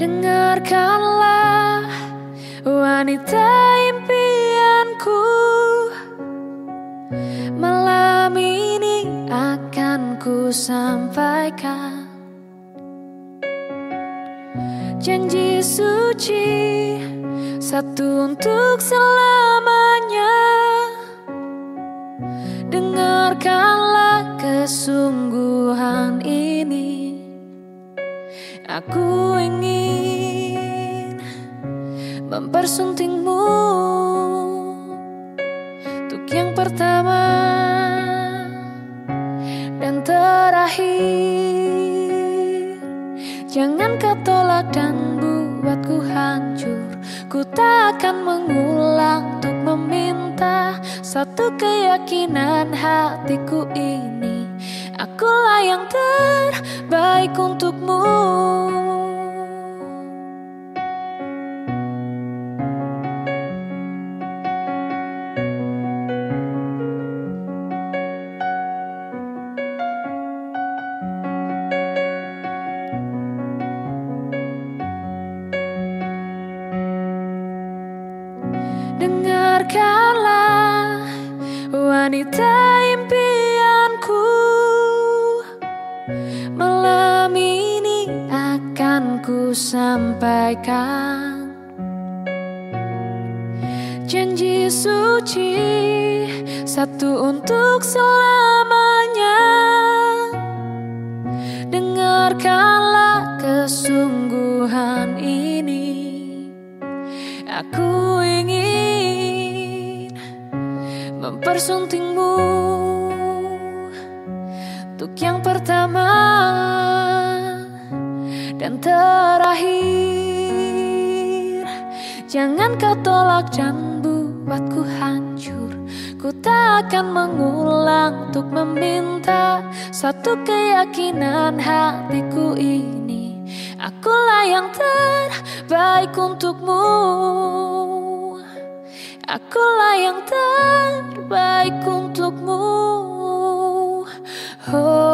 Dengarkanlah wanita impianku. Malam ini akan ku sampaikan Janji suci satu untuk selamanya. Dengarkanlah kesungguhan Aku ingin mempersuntingmu. Untuk yang pertama dan terakhir Jangan kau tolak dan buatku hancur. Ku tak akan mengulang untuk meminta Satu keyakinan hatiku ini. Akulah yang terbaik Dengarkanlah wanita impianku akan ku sampaikan. Janji suci satu untuk selamanya. Dengarkanlah kesungguhan ini. Aku ingin mempersuntingmu. Untuk yang pertama terakhir. Jangan kau tolak dan buatku hancur. Ku tak akan mengulang untuk meminta Satu keyakinan hatiku ini. Akulah yang terbaik untukmu. Akulah yang terbaik untukmu. Oh.